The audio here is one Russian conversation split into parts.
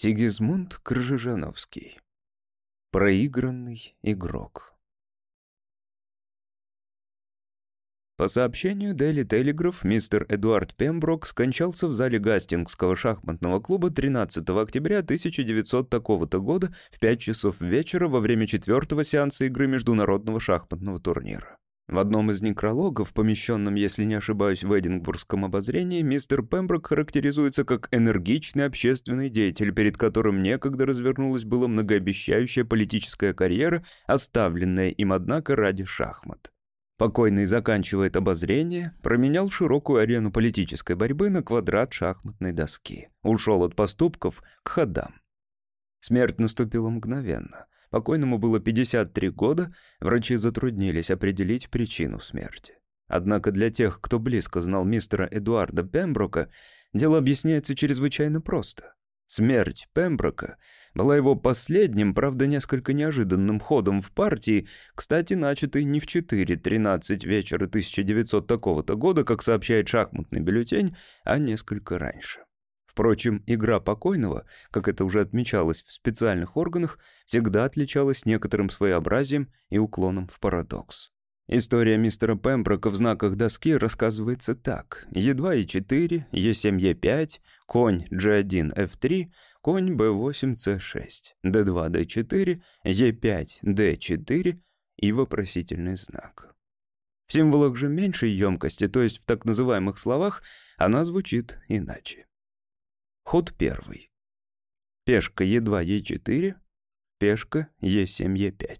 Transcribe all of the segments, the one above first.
Сигизмунд Крыжижановский. Проигранный игрок. По сообщению Daily Telegraph, мистер Эдуард Пемброк скончался в зале Гастингского шахматного клуба 13 октября 1900 такого-то года в 5 часов вечера во время четвертого сеанса игры международного шахматного турнира. В одном из некрологов, помещенном, если не ошибаюсь, в Эдинбургском обозрении, мистер Пемброк характеризуется как энергичный общественный деятель, перед которым некогда развернулась была многообещающая политическая карьера, оставленная им, однако, ради шахмат. Покойный заканчивает обозрение, променял широкую арену политической борьбы на квадрат шахматной доски. Ушел от поступков к ходам. Смерть наступила мгновенно — Покойному было 53 года, врачи затруднились определить причину смерти. Однако для тех, кто близко знал мистера Эдуарда Пемброка, дело объясняется чрезвычайно просто. Смерть Пемброка была его последним, правда, несколько неожиданным ходом в партии, кстати, начатой не в 4.13 вечера 1900 такого-то года, как сообщает шахматный бюллетень, а несколько раньше. Впрочем, игра покойного, как это уже отмечалось в специальных органах, всегда отличалась некоторым своеобразием и уклоном в парадокс. История мистера Пемброка в знаках доски рассказывается так. Е2, Е4, Е7, Е5, конь G1, F3, конь B8, C6, D2, D4, Е5, D4 и вопросительный знак. В символах же меньшей емкости, то есть в так называемых словах, она звучит иначе. Ход первый. Пешка Е2, Е4, пешка Е7, Е5.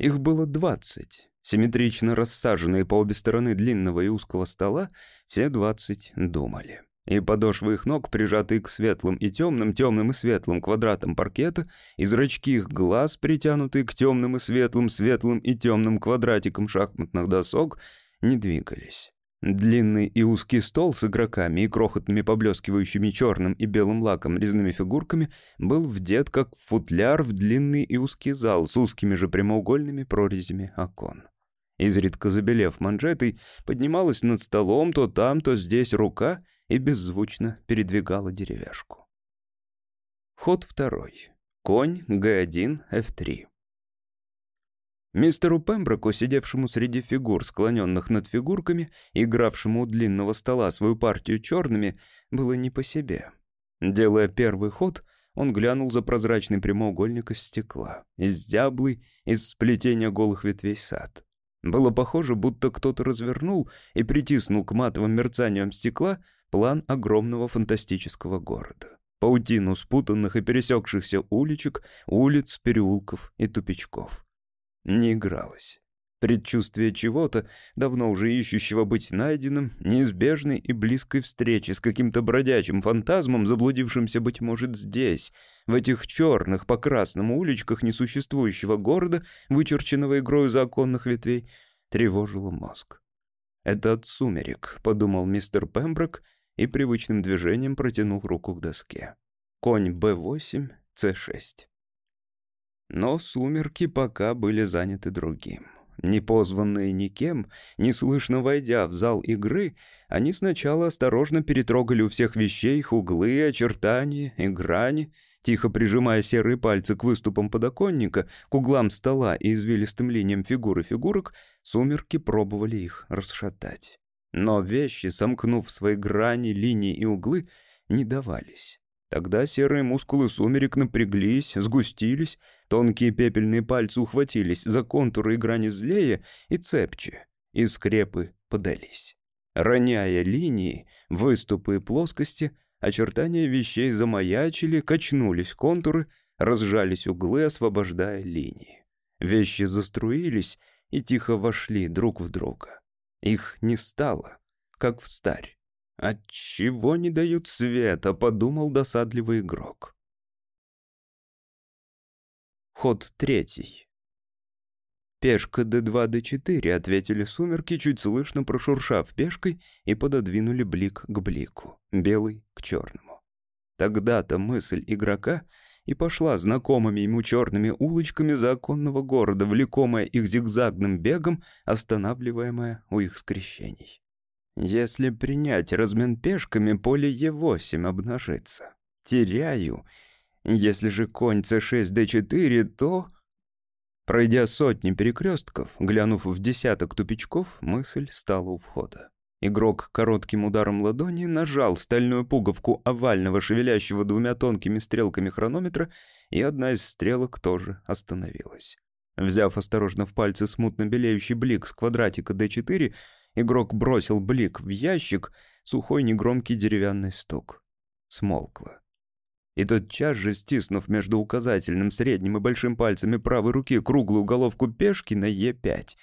Их было 20. Симметрично рассаженные по обе стороны длинного и узкого стола, все 20 думали. И подошвы их ног, прижатые к светлым и темным, темным и светлым квадратам паркета, и зрачки их глаз, притянутые к темным и светлым, светлым и темным квадратикам шахматных досок, не двигались. Длинный и узкий стол с игроками и крохотными поблескивающими черным и белым лаком резными фигурками был вдет как футляр в длинный и узкий зал с узкими же прямоугольными прорезями окон. Изредка забелев манжетой, поднималась над столом то там, то здесь рука и беззвучно передвигала деревяшку. Ход второй. Конь, Г1, F3. Мистеру Пемброку, сидевшему среди фигур, склоненных над фигурками, игравшему у длинного стола свою партию черными, было не по себе. Делая первый ход, он глянул за прозрачный прямоугольник из стекла, из дяблый, из сплетения голых ветвей сад. Было похоже, будто кто-то развернул и притиснул к матовым мерцаниям стекла план огромного фантастического города. Паутину спутанных и пересекшихся уличек, улиц, переулков и тупичков не игралось. Предчувствие чего-то, давно уже ищущего быть найденным, неизбежной и близкой встречи с каким-то бродячим фантазмом, заблудившимся, быть может, здесь, в этих черных по красному уличках несуществующего города, вычерченного игрою законных ветвей, тревожило мозг. «Это от сумерек», — подумал мистер Пемброк и привычным движением протянул руку к доске. Конь Б8, С6. Но сумерки пока были заняты другим. Не позванные никем, неслышно войдя в зал игры, они сначала осторожно перетрогали у всех вещей их углы, очертания и грани, тихо прижимая серые пальцы к выступам подоконника, к углам стола и извилистым линиям фигур и фигурок, сумерки пробовали их расшатать. Но вещи, сомкнув свои грани, линии и углы, не давались. Тогда серые мускулы сумерек напряглись, сгустились, тонкие пепельные пальцы ухватились за контуры и грани злее и цепче, и скрепы подались. Роняя линии, выступы и плоскости, очертания вещей замаячили, качнулись контуры, разжались углы, освобождая линии. Вещи заструились и тихо вошли друг в друга. Их не стало, как в старь. «Отчего не дают света?» — подумал досадливый игрок. Ход третий. «Пешка d2, d4», — ответили сумерки, чуть слышно прошуршав пешкой, и пододвинули блик к блику, белый к черному. Тогда-то мысль игрока и пошла знакомыми ему черными улочками законного города, влекомая их зигзагным бегом, останавливаемая у их скрещений. Если принять размен пешками, поле Е8 обнажится. теряю. Если же конь c6, d4, то... Пройдя сотни перекрестков, глянув в десяток тупичков, мысль стала у входа. Игрок коротким ударом ладони нажал стальную пуговку овального, шевелящего двумя тонкими стрелками хронометра, и одна из стрелок тоже остановилась. Взяв осторожно в пальцы смутно белеющий блик с квадратика D4, игрок бросил блик в ящик, сухой негромкий деревянный стук. Смолкло. И тотчас же, стиснув между указательным, средним и большим пальцами правой руки круглую головку пешки на Е5,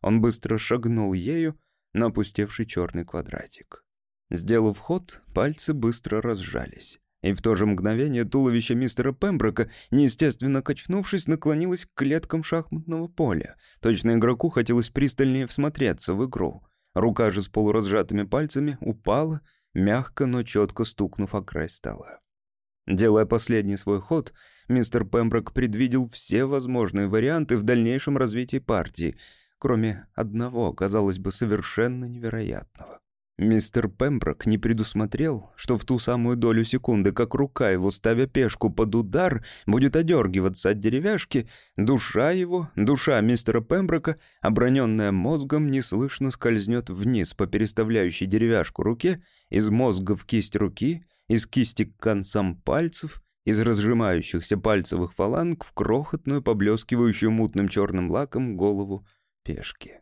он быстро шагнул ею, на опустевший черный квадратик. Сделав ход, пальцы быстро разжались. И в то же мгновение туловище мистера Пемброка, неестественно качнувшись, наклонилось к клеткам шахматного поля. Точно игроку хотелось пристальнее всмотреться в игру. Рука же с полуразжатыми пальцами упала, мягко, но четко стукнув о край стола. Делая последний свой ход, мистер Пемброк предвидел все возможные варианты в дальнейшем развитии партии — кроме одного, казалось бы, совершенно невероятного. Мистер Пемброк не предусмотрел, что в ту самую долю секунды, как рука его, ставя пешку под удар, будет одергиваться от деревяшки, душа его, душа мистера Пемброка, оброненная мозгом, неслышно скользнет вниз по переставляющей деревяшку руке, из мозга в кисть руки, из кисти к концам пальцев, из разжимающихся пальцевых фаланг в крохотную, поблескивающую мутным черным лаком голову пешки.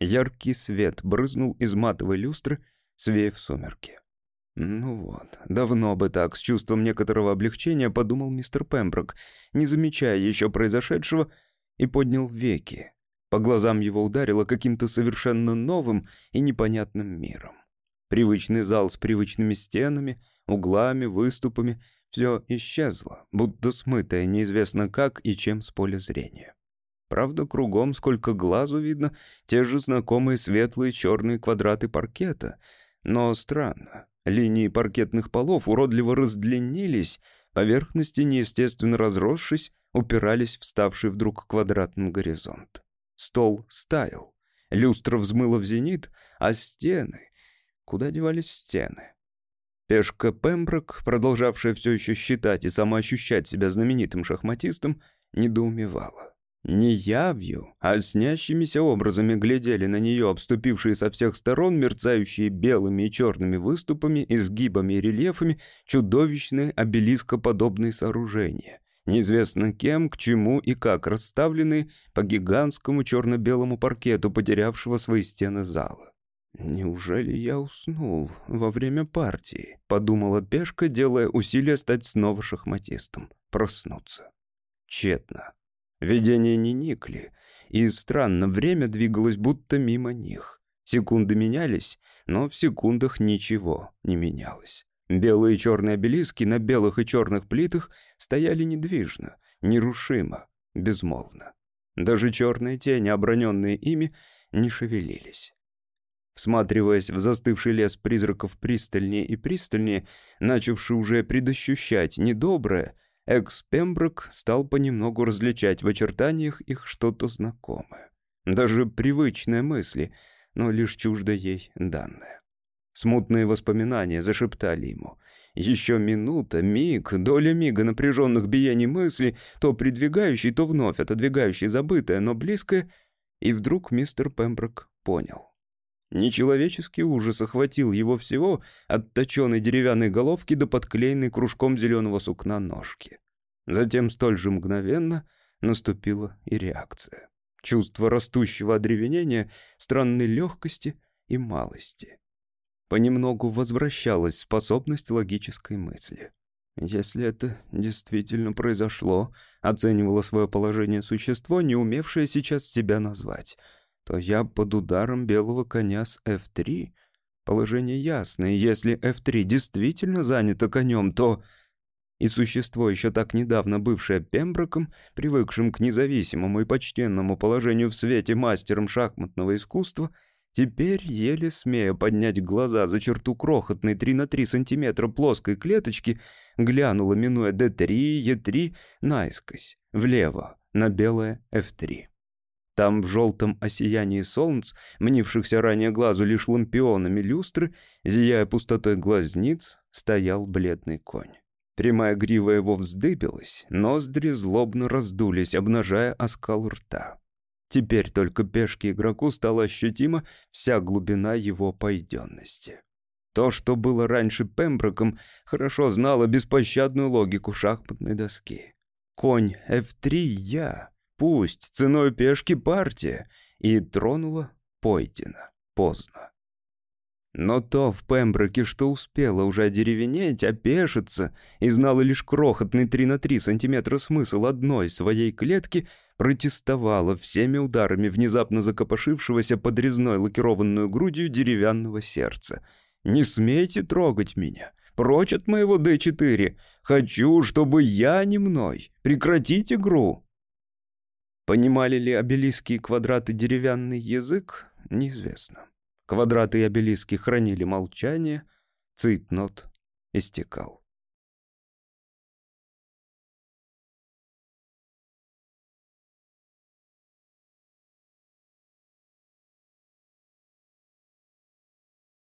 Яркий свет брызнул из матовой люстры, свеяв сумерки. «Ну вот, давно бы так, с чувством некоторого облегчения подумал мистер Пемброк, не замечая еще произошедшего, и поднял веки. По глазам его ударило каким-то совершенно новым и непонятным миром. Привычный зал с привычными стенами, углами, выступами — все исчезло, будто смытое неизвестно как и чем с поля зрения. Правда, кругом, сколько глазу видно, те же знакомые светлые черные квадраты паркета. Но странно, линии паркетных полов уродливо раздлинились, поверхности, неестественно разросшись, упирались в ставший вдруг квадратным горизонт. Стол стаял, люстра взмыла в зенит, а стены... Куда девались стены? Пешка Пемброк, продолжавшая все еще считать и самоощущать себя знаменитым шахматистом, недоумевала. Не явью, а снящимися образами глядели на нее обступившие со всех сторон мерцающие белыми и черными выступами, изгибами и рельефами чудовищные обелископодобные сооружения, неизвестно кем, к чему и как расставленные по гигантскому черно-белому паркету, потерявшего свои стены зала. «Неужели я уснул во время партии?» — подумала Пешка, делая усилия стать снова шахматистом. Проснуться. Тщетно. Видения не никли, и странно, время двигалось будто мимо них. Секунды менялись, но в секундах ничего не менялось. Белые и черные обелиски на белых и черных плитах стояли недвижно, нерушимо, безмолвно. Даже черные тени, оброненные ими, не шевелились. Всматриваясь в застывший лес призраков пристальнее и пристальнее, начавший уже предощущать недоброе, Экс-Пемброк стал понемногу различать в очертаниях их что-то знакомое. Даже привычные мысли, но лишь чуждо ей данное. Смутные воспоминания зашептали ему. Еще минута, миг, доля мига напряженных биений мысли, то придвигающий, то вновь отодвигающий забытое, но близкое, и вдруг мистер Пемброк понял. Нечеловеческий ужас охватил его всего от точенной деревянной головки до подклеенной кружком зеленого сукна ножки. Затем столь же мгновенно наступила и реакция. Чувство растущего одревенения, странной легкости и малости. Понемногу возвращалась способность логической мысли. Если это действительно произошло, оценивало свое положение существо, не умевшее сейчас себя назвать — то я под ударом белого коня с F3. Положение ясное. Если F3 действительно занято конем, то... И существо, еще так недавно бывшее Пемброком, привыкшим к независимому и почтенному положению в свете мастером шахматного искусства, теперь, еле смея поднять глаза за черту крохотной 3 на 3 сантиметра плоской клеточки, глянула, минуя D3, E3, наискось, влево, на белое F3. Там в желтом осиянии солнц, мнившихся ранее глазу лишь лампионами люстры, зияя пустотой глазниц, стоял бледный конь. Прямая грива его вздыбилась, ноздри злобно раздулись, обнажая оскал рта. Теперь только пешке игроку стала ощутима вся глубина его пойденности. То, что было раньше Пемброком, хорошо знало беспощадную логику шахматной доски. Конь F3 я, пусть ценой пешки партия, и тронула Пойдена. Поздно. Но то в Пемброке, что успела уже одеревенеть, опешиться и знала лишь крохотный 3 на 3 сантиметра смысл одной своей клетки, протестовала всеми ударами внезапно закопошившегося под резной лакированную грудью деревянного сердца. «Не смейте трогать меня! Прочь от моего Д4! Хочу, чтобы я не мной! Прекратить игру!» Понимали ли обелиски квадраты деревянный язык, неизвестно. Квадраты и обелиски хранили молчание, цитнот истекал.